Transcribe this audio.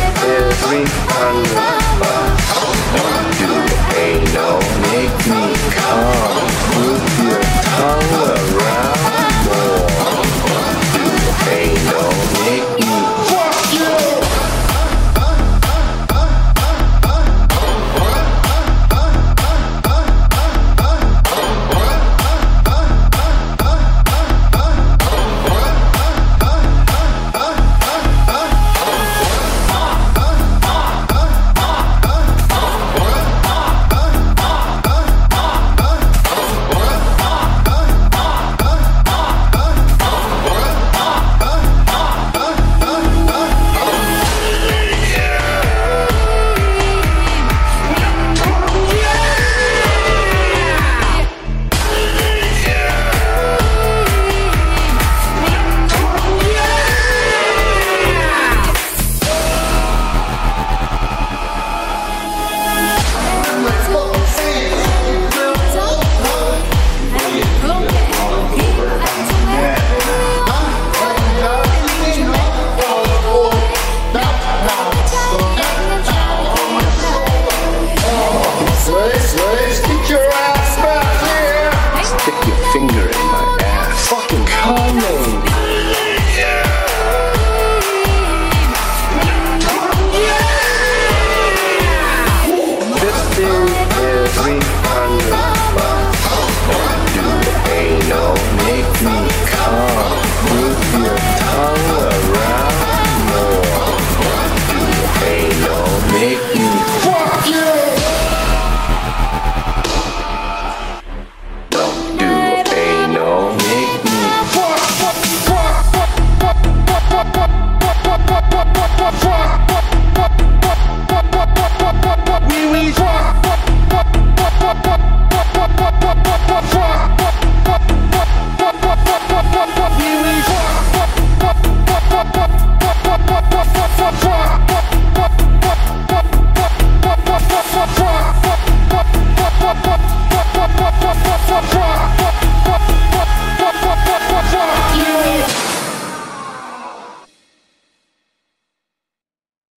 every. Don't ain't no make me come. fora, fora, fora, fora.